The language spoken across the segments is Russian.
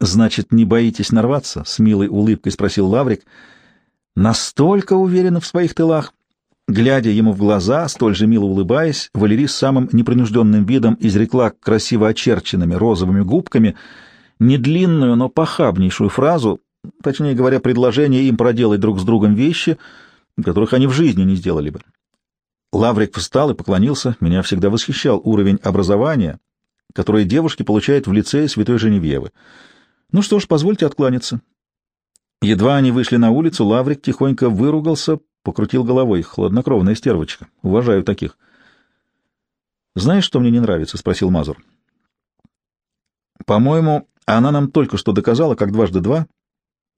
Значит, не боитесь нарваться? — с милой улыбкой спросил Лаврик. Настолько уверенно в своих тылах. Глядя ему в глаза, столь же мило улыбаясь, Валерий с самым непринужденным видом изрекла красиво очерченными розовыми губками недлинную, но похабнейшую фразу, точнее говоря, предложение им проделать друг с другом вещи, которых они в жизни не сделали бы. Лаврик встал и поклонился. Меня всегда восхищал уровень образования, которое девушки получают в лицее Святой Женевьевы. Ну что ж, позвольте откланяться. Едва они вышли на улицу, Лаврик тихонько выругался, покрутил головой. Хладнокровная стервочка. Уважаю таких. «Знаешь, что мне не нравится?» — спросил Мазур. «По-моему, она нам только что доказала, как дважды два,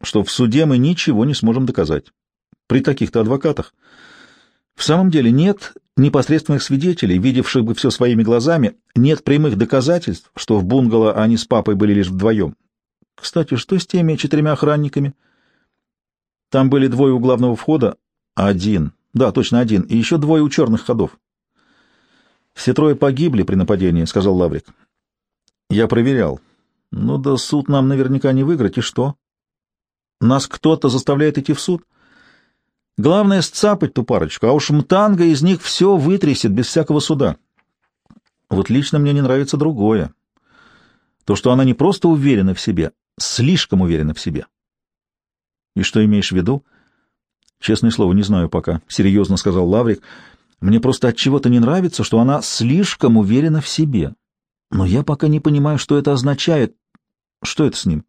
что в суде мы ничего не сможем доказать. При таких-то адвокатах. В самом деле нет непосредственных свидетелей, видевших бы все своими глазами, нет прямых доказательств, что в бунгало они с папой были лишь вдвоем. Кстати, что с теми четырьмя охранниками? Там были двое у главного входа, один, да, точно один, и еще двое у черных ходов. Все трое погибли при нападении, — сказал Лаврик. Я проверял. Ну да суд нам наверняка не выиграть, и что? Нас кто-то заставляет идти в суд? Главное — сцапать ту парочку, а уж Мтанга из них все вытрясет без всякого суда. Вот лично мне не нравится другое. То, что она не просто уверена в себе, слишком уверена в себе. И что имеешь в виду? Честное слово, не знаю пока, — серьезно сказал Лаврик. Мне просто от чего-то не нравится, что она слишком уверена в себе. Но я пока не понимаю, что это означает. Что это с ним?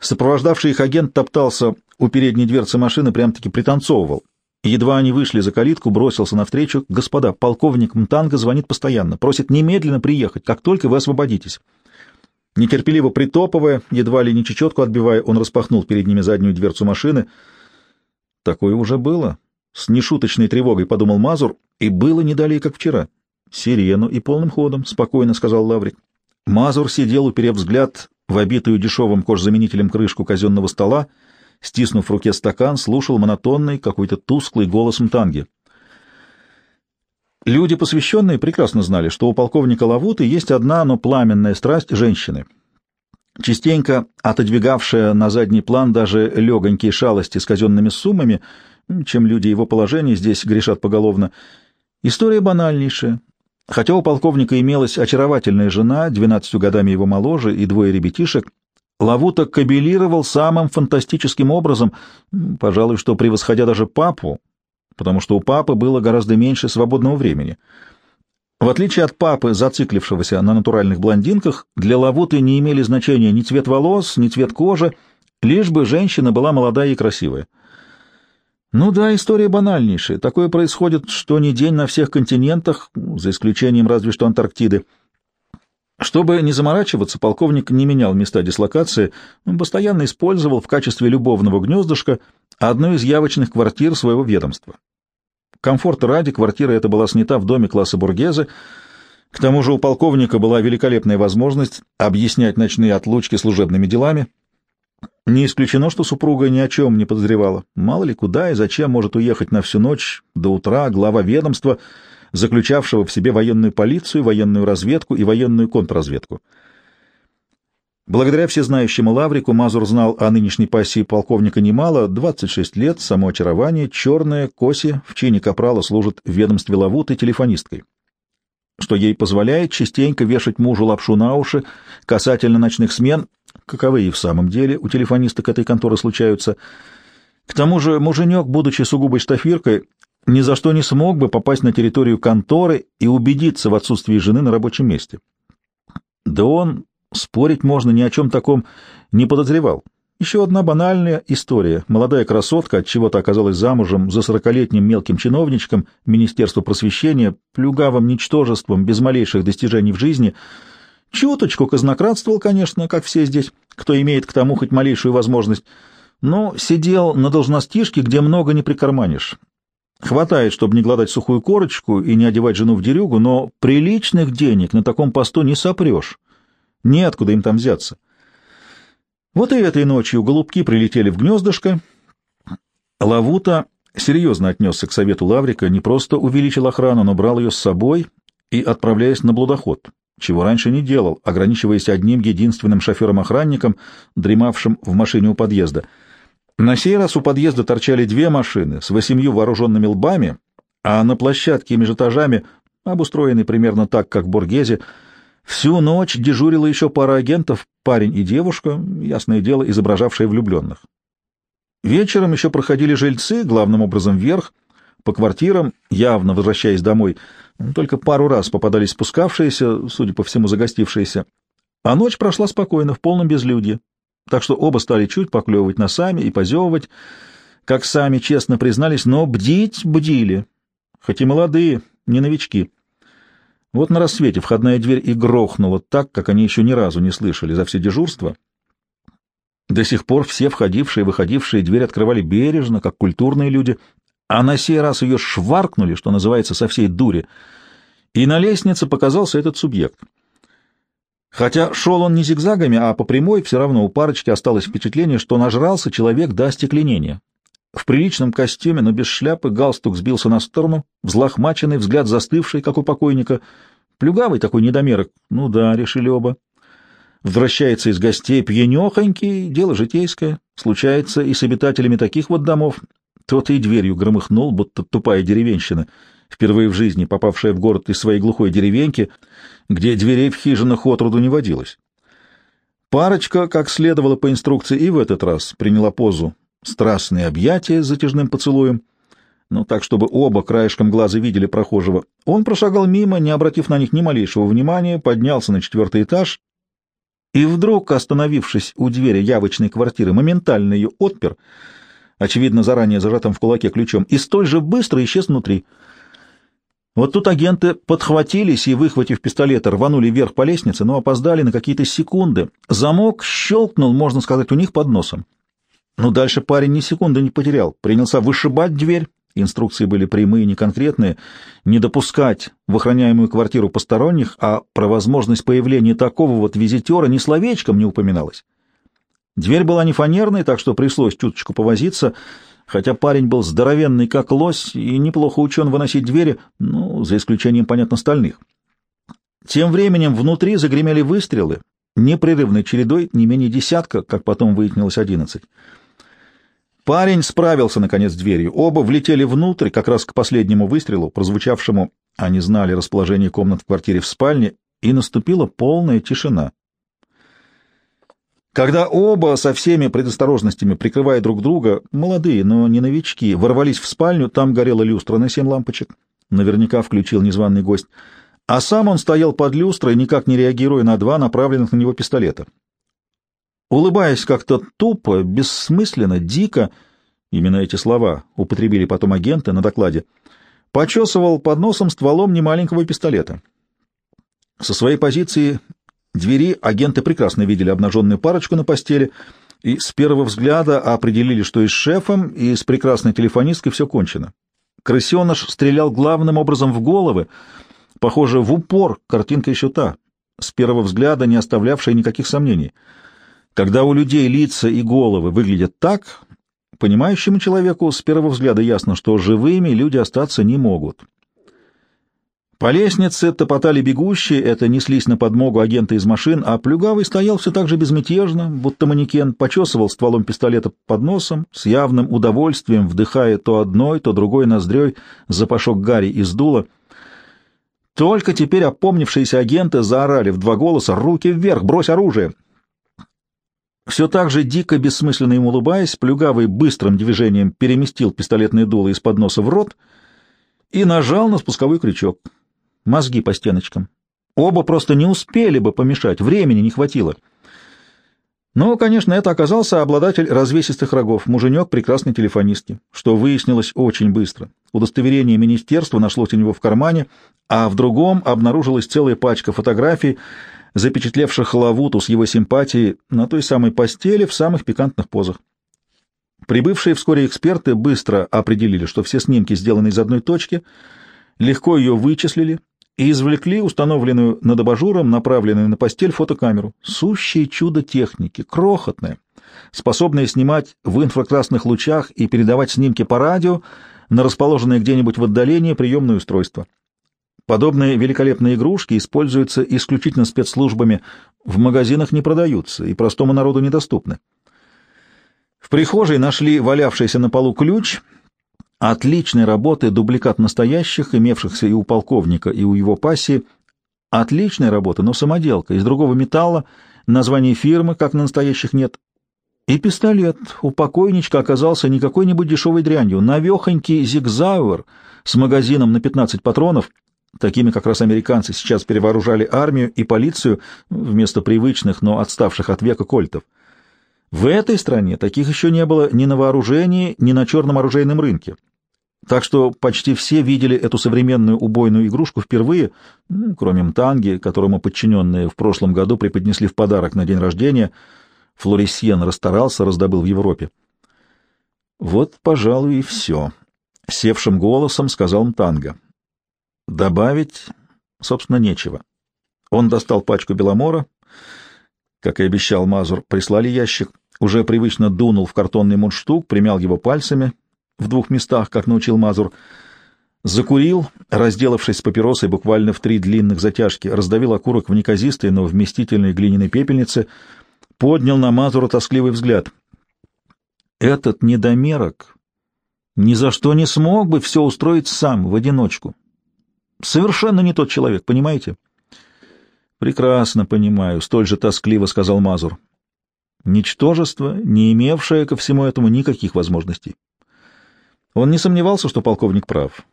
Сопровождавший их агент топтался у передней дверцы машины, прям-таки пританцовывал. Едва они вышли за калитку, бросился навстречу. «Господа, полковник Мтанга звонит постоянно, просит немедленно приехать, как только вы освободитесь». Нетерпеливо притопывая, едва ли не чечетку отбивая, он распахнул перед ними заднюю дверцу машины. Такое уже было. С нешуточной тревогой подумал Мазур, и было не далее, как вчера. «Сирену и полным ходом», — спокойно сказал Лаврик. Мазур сидел, уперев взгляд в обитую дешевым кожзаменителем крышку казенного стола, стиснув в руке стакан, слушал монотонный, какой-то тусклый голос Мтанги. Люди, посвященные, прекрасно знали, что у полковника Лавуты есть одна, но пламенная страсть — женщины. Частенько отодвигавшая на задний план даже легонькие шалости с казенными суммами, чем люди его положения здесь грешат поголовно, история банальнейшая, Хотя у полковника имелась очаровательная жена, двенадцатью годами его моложе, и двое ребятишек, Лавута кабелировал самым фантастическим образом, пожалуй, что превосходя даже папу, потому что у папы было гораздо меньше свободного времени. В отличие от папы, зациклившегося на натуральных блондинках, для Лавуты не имели значения ни цвет волос, ни цвет кожи, лишь бы женщина была молодая и красивая. Ну да, история банальнейшая. Такое происходит что ни день на всех континентах, за исключением разве что Антарктиды. Чтобы не заморачиваться, полковник не менял места дислокации, он постоянно использовал в качестве любовного гнездышка одну из явочных квартир своего ведомства. Комфорта ради квартира эта была снята в доме класса бургезы, к тому же у полковника была великолепная возможность объяснять ночные отлучки служебными делами — не исключено, что супруга ни о чем не подозревала. Мало ли куда и зачем может уехать на всю ночь до утра глава ведомства, заключавшего в себе военную полицию, военную разведку и военную контрразведку. Благодаря всезнающему Лаврику Мазур знал о нынешней пассии полковника немало, 26 лет, само очарование, черная, коси, в чине капрала служит в ведомстве Лавуты телефонисткой, что ей позволяет частенько вешать мужу лапшу на уши касательно ночных смен каковы и в самом деле у телефонисток этой конторы случаются. К тому же муженек, будучи сугубой штафиркой, ни за что не смог бы попасть на территорию конторы и убедиться в отсутствии жены на рабочем месте. Да он, спорить можно, ни о чем таком не подозревал. Еще одна банальная история. Молодая красотка от чего то оказалась замужем за сорокалетним мелким чиновничком Министерства просвещения, плюгавым ничтожеством, без малейших достижений в жизни — Чуточку казнократствовал, конечно, как все здесь, кто имеет к тому хоть малейшую возможность, но сидел на должностишке, где много не прикарманишь. Хватает, чтобы не гладать сухую корочку и не одевать жену в дерюгу, но приличных денег на таком посту не сопрешь. Неоткуда им там взяться. Вот и этой ночью голубки прилетели в гнездышко. Лавута серьезно отнесся к совету Лаврика, не просто увеличил охрану, но брал ее с собой и, отправляясь на блудоход, чего раньше не делал, ограничиваясь одним единственным шофером-охранником, дремавшим в машине у подъезда. На сей раз у подъезда торчали две машины с восемью вооруженными лбами, а на площадке между этажами, обустроенной примерно так, как в Бургезе, всю ночь дежурила еще пара агентов, парень и девушка, ясное дело, изображавшие влюбленных. Вечером еще проходили жильцы, главным образом вверх, по квартирам, явно возвращаясь домой, только пару раз попадались спускавшиеся, судя по всему, загостившиеся, а ночь прошла спокойно, в полном безлюдье, так что оба стали чуть поклевывать носами и позевывать, как сами честно признались, но бдить бдили, хоть и молодые, не новички. Вот на рассвете входная дверь и грохнула так, как они еще ни разу не слышали за все дежурство — до сих пор все входившие и выходившие дверь открывали бережно, как культурные люди, а на сей раз ее шваркнули, что называется, со всей дури, и на лестнице показался этот субъект. Хотя шел он не зигзагами, а по прямой, все равно у парочки осталось впечатление, что нажрался человек до остекленения. В приличном костюме, но без шляпы, галстук сбился на сторону, взлохмаченный, взгляд застывший, как у покойника, плюгавый такой недомерок. Ну да, решили оба. Возвращается из гостей пьянехонький, дело житейское. Случается и с обитателями таких вот домов. Тот и дверью громыхнул, будто тупая деревенщина, впервые в жизни попавшая в город из своей глухой деревеньки, где дверей в хижинах отроду не водилось. Парочка, как следовало по инструкции, и в этот раз приняла позу страстные объятия с затяжным поцелуем, ну так, чтобы оба краешком глаза видели прохожего. Он прошагал мимо, не обратив на них ни малейшего внимания, поднялся на четвертый этаж и вдруг, остановившись у двери явочной квартиры, моментально ее отпер, очевидно, заранее зажатым в кулаке ключом, и столь же быстро исчез внутри. Вот тут агенты подхватились и, выхватив пистолеты, рванули вверх по лестнице, но опоздали на какие-то секунды. Замок щелкнул, можно сказать, у них под носом. Но дальше парень ни секунды не потерял, принялся вышибать дверь, Инструкции были прямые, не конкретные, не допускать в охраняемую квартиру посторонних, а про возможность появления такого вот визитера ни словечком не упоминалось. Дверь была не фанерной, так что пришлось чуточку повозиться, хотя парень был здоровенный, как лось, и неплохо учен выносить двери, ну, за исключением, понятно, стальных. Тем временем внутри загремели выстрелы, непрерывной чередой не менее десятка, как потом выяснилось, одиннадцать. Парень справился, наконец, с дверью. Оба влетели внутрь, как раз к последнему выстрелу, прозвучавшему, они знали расположение комнат в квартире в спальне, и наступила полная тишина. Когда оба со всеми предосторожностями, прикрывая друг друга, молодые, но не новички, ворвались в спальню, там горела люстра на семь лампочек. Наверняка включил незваный гость. А сам он стоял под люстрой, никак не реагируя на два направленных на него пистолета. Улыбаясь как-то тупо, бессмысленно, дико, именно эти слова употребили потом агенты на докладе, почесывал под носом стволом немаленького пистолета. Со своей позиции двери агенты прекрасно видели обнаженную парочку на постели и с первого взгляда определили, что и с шефом, и с прекрасной телефонисткой все кончено. Крысеныш стрелял главным образом в головы, похоже, в упор, картинка еще та, с первого взгляда не оставлявшая никаких сомнений — когда у людей лица и головы выглядят так, понимающему человеку с первого взгляда ясно, что живыми люди остаться не могут. По лестнице топотали бегущие, это неслись на подмогу агента из машин, а Плюгавый стоял все так же безмятежно, будто манекен, почесывал стволом пистолета под носом, с явным удовольствием вдыхая то одной, то другой ноздрёй запашок гари из дула. Только теперь опомнившиеся агенты заорали в два голоса «Руки вверх! Брось оружие!» Все так же дико бессмысленно ему улыбаясь, Плюгавый быстрым движением переместил пистолетное дуло из-под носа в рот и нажал на спусковой крючок. Мозги по стеночкам. Оба просто не успели бы помешать, времени не хватило. Но, конечно, это оказался обладатель развесистых рогов, муженек прекрасной телефонистки, что выяснилось очень быстро. Удостоверение министерства нашлось у него в кармане, а в другом обнаружилась целая пачка фотографий, запечатлевших Лавуту с его симпатией на той самой постели в самых пикантных позах. Прибывшие вскоре эксперты быстро определили, что все снимки сделаны из одной точки, легко ее вычислили и извлекли установленную над абажуром, направленную на постель, фотокамеру. Сущее чудо техники, крохотное, способное снимать в инфракрасных лучах и передавать снимки по радио на расположенное где-нибудь в отдалении приемное устройство. Подобные великолепные игрушки используются исключительно спецслужбами, в магазинах не продаются и простому народу недоступны. В прихожей нашли валявшийся на полу ключ, отличной работы дубликат настоящих, имевшихся и у полковника, и у его пассии, отличная работа, но самоделка, из другого металла, названия фирмы, как на настоящих, нет. И пистолет у покойничка оказался не какой-нибудь дешевой дрянью, навехонький зигзауэр с магазином на 15 патронов — Такими как раз американцы сейчас перевооружали армию и полицию вместо привычных, но отставших от века кольтов. В этой стране таких еще не было ни на вооружении, ни на черном оружейном рынке. Так что почти все видели эту современную убойную игрушку впервые, ну, кроме Мтанги, которому подчиненные в прошлом году преподнесли в подарок на день рождения. Флорисьен расстарался, раздобыл в Европе. «Вот, пожалуй, и все», — севшим голосом сказал Мтанга. Добавить, собственно, нечего. Он достал пачку беломора, как и обещал Мазур, прислали ящик, уже привычно дунул в картонный мундштук, примял его пальцами в двух местах, как научил Мазур, закурил, разделавшись с папиросой буквально в три длинных затяжки, раздавил окурок в неказистой, но вместительной глиняной пепельнице, поднял на Мазура тоскливый взгляд. Этот недомерок ни за что не смог бы все устроить сам, в одиночку. Совершенно не тот человек, понимаете? Прекрасно понимаю, столь же тоскливо сказал Мазур. Ничтожество, не имевшее ко всему этому никаких возможностей. Он не сомневался, что полковник прав.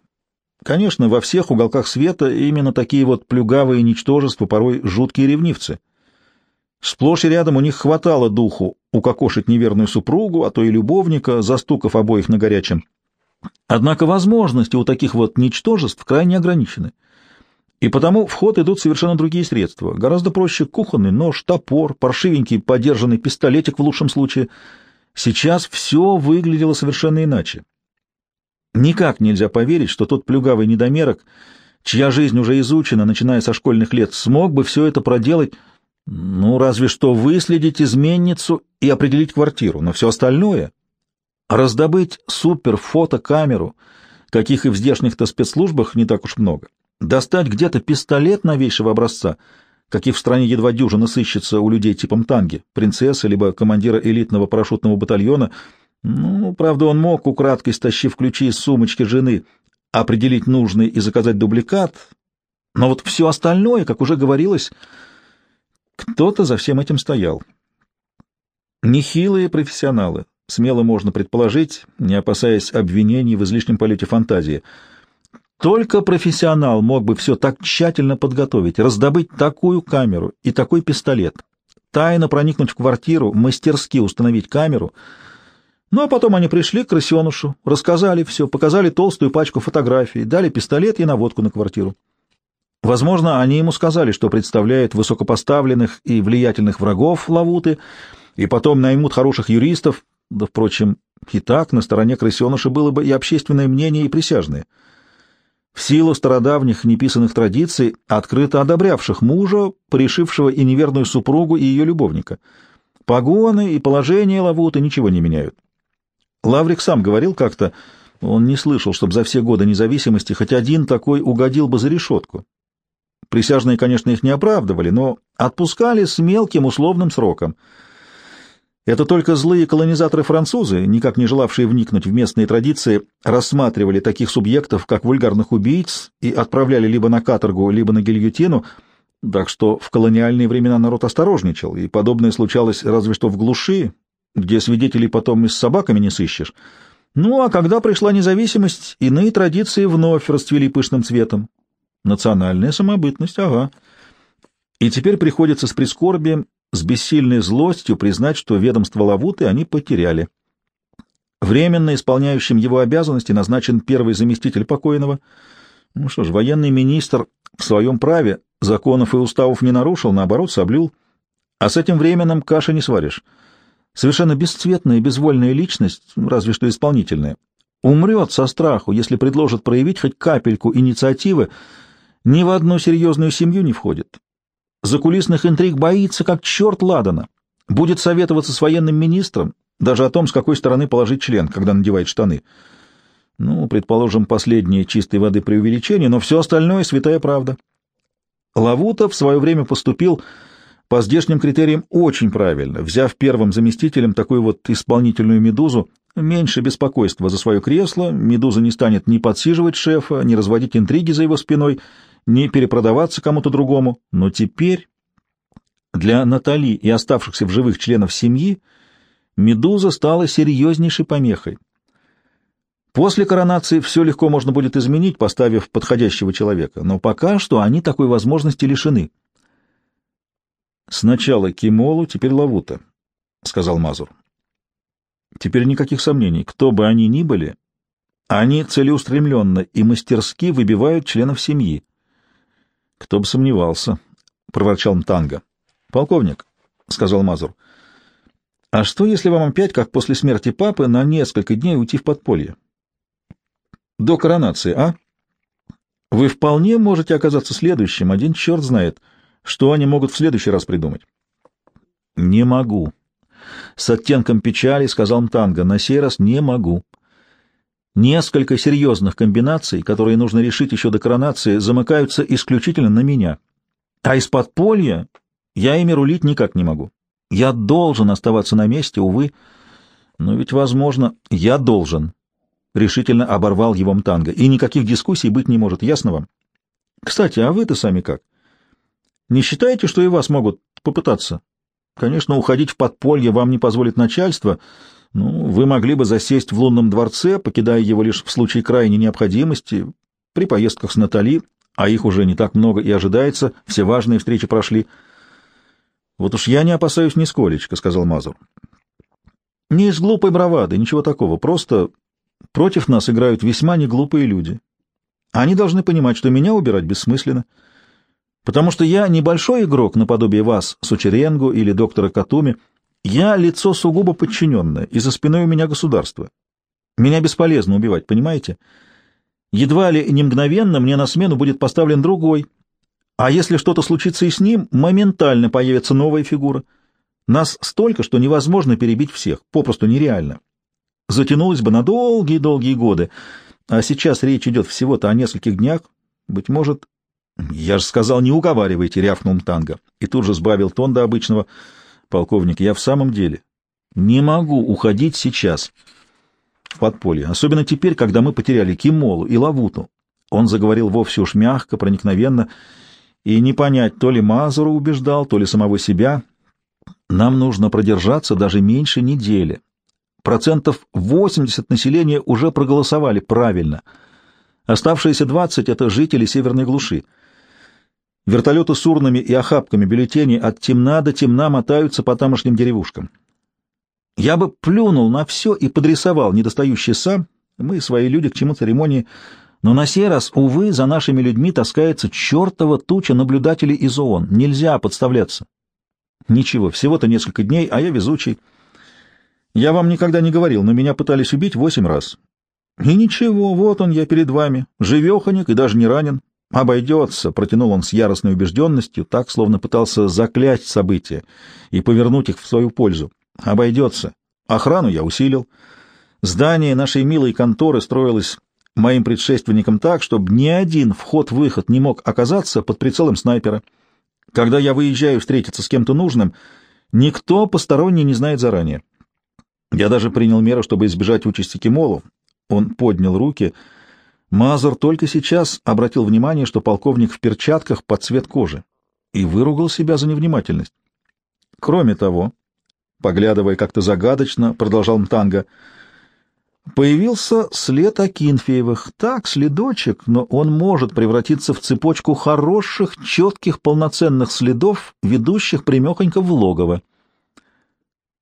Конечно, во всех уголках света именно такие вот плюгавые ничтожества, порой жуткие ревнивцы. Сплошь и рядом у них хватало духу укокошить неверную супругу, а то и любовника, застукав обоих на горячем. Однако возможности у таких вот ничтожеств крайне ограничены. И потому в ход идут совершенно другие средства. Гораздо проще кухонный нож, топор, паршивенький подержанный пистолетик в лучшем случае. Сейчас все выглядело совершенно иначе. Никак нельзя поверить, что тот плюгавый недомерок, чья жизнь уже изучена, начиная со школьных лет, смог бы все это проделать, ну, разве что выследить изменницу и определить квартиру, но все остальное Раздобыть суперфотокамеру, каких и в здешних-то спецслужбах не так уж много, достать где-то пистолет новейшего образца, каких в стране едва дюжина сыщется у людей типом танги, принцессы, либо командира элитного парашютного батальона. Ну, правда, он мог, украдкой стащив ключи из сумочки жены, определить нужный и заказать дубликат, но вот все остальное, как уже говорилось, кто-то за всем этим стоял. Нехилые профессионалы, смело можно предположить, не опасаясь обвинений в излишнем полете фантазии. Только профессионал мог бы все так тщательно подготовить, раздобыть такую камеру и такой пистолет, тайно проникнуть в квартиру, мастерски установить камеру. Ну, а потом они пришли к крысенушу, рассказали все, показали толстую пачку фотографий, дали пистолет и наводку на квартиру. Возможно, они ему сказали, что представляют высокопоставленных и влиятельных врагов Лавуты, и потом наймут хороших юристов, да, впрочем, и так на стороне крысеныша было бы и общественное мнение, и присяжные. В силу стародавних неписанных традиций, открыто одобрявших мужа, порешившего и неверную супругу, и ее любовника. Погоны и положение Лавуты ничего не меняют. Лаврик сам говорил как-то, он не слышал, чтобы за все годы независимости хоть один такой угодил бы за решетку. Присяжные, конечно, их не оправдывали, но отпускали с мелким условным сроком — это только злые колонизаторы-французы, никак не желавшие вникнуть в местные традиции, рассматривали таких субъектов, как вульгарных убийц, и отправляли либо на каторгу, либо на гильотину, так что в колониальные времена народ осторожничал, и подобное случалось разве что в глуши, где свидетелей потом и с собаками не сыщешь. Ну, а когда пришла независимость, иные традиции вновь расцвели пышным цветом. Национальная самобытность, ага. И теперь приходится с прискорбием с бессильной злостью признать, что ведомство Лавуты они потеряли. Временно исполняющим его обязанности назначен первый заместитель покойного. Ну что ж, военный министр в своем праве законов и уставов не нарушил, наоборот, соблюл. А с этим временем каши не сваришь. Совершенно бесцветная и безвольная личность, разве что исполнительная, умрет со страху, если предложит проявить хоть капельку инициативы, ни в одну серьезную семью не входит закулисных интриг боится, как черт ладана. Будет советоваться с военным министром, даже о том, с какой стороны положить член, когда надевает штаны. Ну, предположим, последнее чистой воды преувеличение, но все остальное — святая правда. Лавута в свое время поступил по здешним критериям очень правильно, взяв первым заместителем такую вот исполнительную медузу, меньше беспокойства за свое кресло, медуза не станет ни подсиживать шефа, ни разводить интриги за его спиной, ни перепродаваться кому-то другому. Но теперь для Натали и оставшихся в живых членов семьи медуза стала серьезнейшей помехой. После коронации все легко можно будет изменить, поставив подходящего человека, но пока что они такой возможности лишены. Сначала Кимолу, теперь Лавута, — сказал Мазур. Теперь никаких сомнений, кто бы они ни были, они целеустремленно и мастерски выбивают членов семьи. Кто бы сомневался, — проворчал Мтанга. — Полковник, — сказал Мазур, — а что, если вам опять, как после смерти папы, на несколько дней уйти в подполье? До коронации, а? Вы вполне можете оказаться следующим, один черт знает — что они могут в следующий раз придумать? — Не могу. С оттенком печали сказал Мтанга. На сей раз не могу. Несколько серьезных комбинаций, которые нужно решить еще до коронации, замыкаются исключительно на меня. А из подполья я ими рулить никак не могу. Я должен оставаться на месте, увы. Но ведь, возможно, я должен. Решительно оборвал его Мтанга. И никаких дискуссий быть не может, ясно вам? Кстати, а вы-то сами как? Не считаете, что и вас могут попытаться? Конечно, уходить в подполье вам не позволит начальство. Ну, вы могли бы засесть в лунном дворце, покидая его лишь в случае крайней необходимости, при поездках с Натали, а их уже не так много и ожидается, все важные встречи прошли. Вот уж я не опасаюсь нисколечко, — сказал Мазур. Не из глупой бравады, ничего такого, просто против нас играют весьма неглупые люди. Они должны понимать, что меня убирать бессмысленно потому что я небольшой игрок наподобие вас, Сучеренгу или доктора Катуми. Я лицо сугубо подчиненное, и за спиной у меня государство. Меня бесполезно убивать, понимаете? Едва ли не мгновенно мне на смену будет поставлен другой. А если что-то случится и с ним, моментально появится новая фигура. Нас столько, что невозможно перебить всех, попросту нереально. Затянулось бы на долгие-долгие годы, а сейчас речь идет всего-то о нескольких днях, быть может, «Я же сказал, не уговаривайте», — рявкнул Мтанга. И тут же сбавил тон до обычного. «Полковник, я в самом деле не могу уходить сейчас в подполье, особенно теперь, когда мы потеряли Кимолу и Лавуту». Он заговорил вовсе уж мягко, проникновенно, и не понять, то ли Мазуру убеждал, то ли самого себя. Нам нужно продержаться даже меньше недели. Процентов 80 населения уже проголосовали правильно. Оставшиеся 20 — это жители северной глуши. Вертолеты с урнами и охапками бюллетеней от темна до темна мотаются по тамошним деревушкам. Я бы плюнул на все и подрисовал недостающий сам, мы, свои люди, к чему церемонии, но на сей раз, увы, за нашими людьми таскается чертова туча наблюдателей из ООН. Нельзя подставляться. Ничего, всего-то несколько дней, а я везучий. Я вам никогда не говорил, но меня пытались убить восемь раз. И ничего, вот он я перед вами, живеханик и даже не ранен. «Обойдется», — протянул он с яростной убежденностью, так, словно пытался заклясть события и повернуть их в свою пользу. «Обойдется. Охрану я усилил. Здание нашей милой конторы строилось моим предшественником так, чтобы ни один вход-выход не мог оказаться под прицелом снайпера. Когда я выезжаю встретиться с кем-то нужным, никто посторонний не знает заранее. Я даже принял меры, чтобы избежать участи Кимолу. Он поднял руки — Мазур только сейчас обратил внимание, что полковник в перчатках под цвет кожи, и выругал себя за невнимательность. Кроме того, поглядывая как-то загадочно, продолжал Мтанга, появился след Акинфеевых. Так, следочек, но он может превратиться в цепочку хороших, четких, полноценных следов, ведущих примехонько в логово.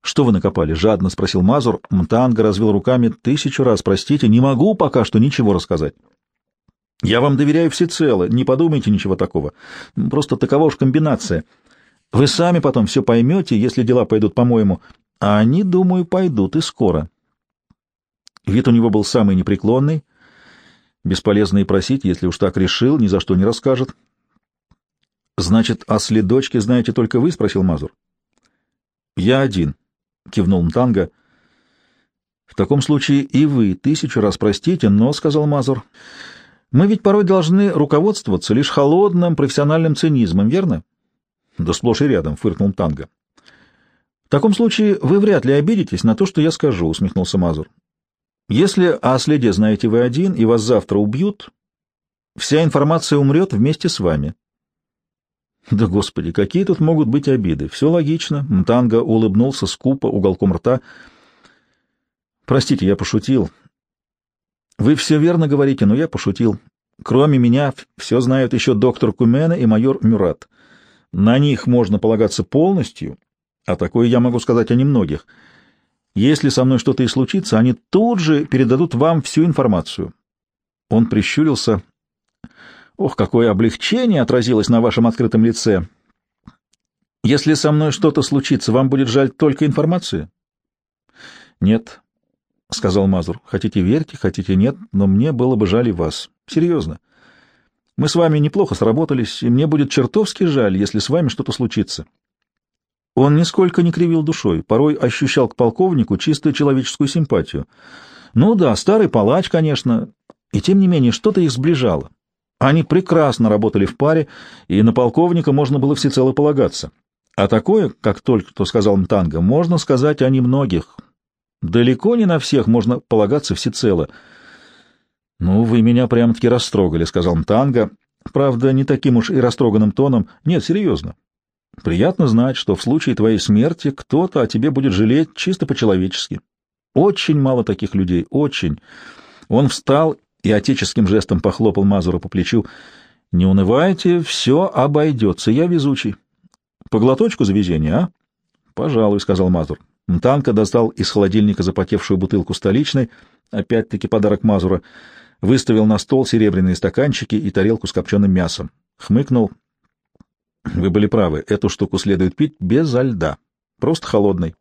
«Что вы накопали?» — жадно спросил Мазур. Мтанга развел руками. «Тысячу раз, простите, не могу пока что ничего рассказать». «Я вам доверяю всецело, не подумайте ничего такого. Просто такова уж комбинация. Вы сами потом все поймете, если дела пойдут по-моему. А они, думаю, пойдут и скоро». Вид у него был самый непреклонный. Бесполезно и просить, если уж так решил, ни за что не расскажет. «Значит, о следочке знаете только вы?» — спросил Мазур. «Я один», — кивнул Мтанга. В таком случае и вы тысячу раз простите, но, — сказал Мазур, — мы ведь порой должны руководствоваться лишь холодным профессиональным цинизмом, верно? — Да сплошь и рядом, — фыркнул Танго. — В таком случае вы вряд ли обидитесь на то, что я скажу, — усмехнулся Мазур. — Если о следе знаете вы один, и вас завтра убьют, вся информация умрет вместе с вами. — Да, господи, какие тут могут быть обиды? Все логично. Мтанга улыбнулся скупо уголком рта. — Простите, я пошутил. — Вы все верно говорите, но я пошутил. Кроме меня все знают еще доктор Кумена и майор Мюрат. На них можно полагаться полностью, а такое я могу сказать о немногих. Если со мной что-то и случится, они тут же передадут вам всю информацию. Он прищурился. Ох, какое облегчение отразилось на вашем открытом лице. Если со мной что-то случится, вам будет жаль только информации? Нет, — сказал Мазур. Хотите верьте, хотите нет, но мне было бы жаль и вас. Серьезно. Мы с вами неплохо сработались, и мне будет чертовски жаль, если с вами что-то случится. Он нисколько не кривил душой, порой ощущал к полковнику чистую человеческую симпатию. Ну да, старый палач, конечно, и тем не менее что-то их сближало. Они прекрасно работали в паре, и на полковника можно было всецело полагаться. А такое, как только что сказал Мтанга, можно сказать о немногих. Далеко не на всех можно полагаться всецело — «Ну, вы меня прямо-таки растрогали», — сказал Мтанга. «Правда, не таким уж и растроганным тоном. Нет, серьезно. Приятно знать, что в случае твоей смерти кто-то о тебе будет жалеть чисто по-человечески. Очень мало таких людей, очень». Он встал и отеческим жестом похлопал Мазура по плечу. «Не унывайте, все обойдется, я везучий. По глоточку завезения, а?» «Пожалуй», — сказал Мазур. Мтанка достал из холодильника запотевшую бутылку столичной, опять-таки подарок Мазура — выставил на стол серебряные стаканчики и тарелку с копченым мясом. Хмыкнул. Вы были правы, эту штуку следует пить без льда, просто холодной.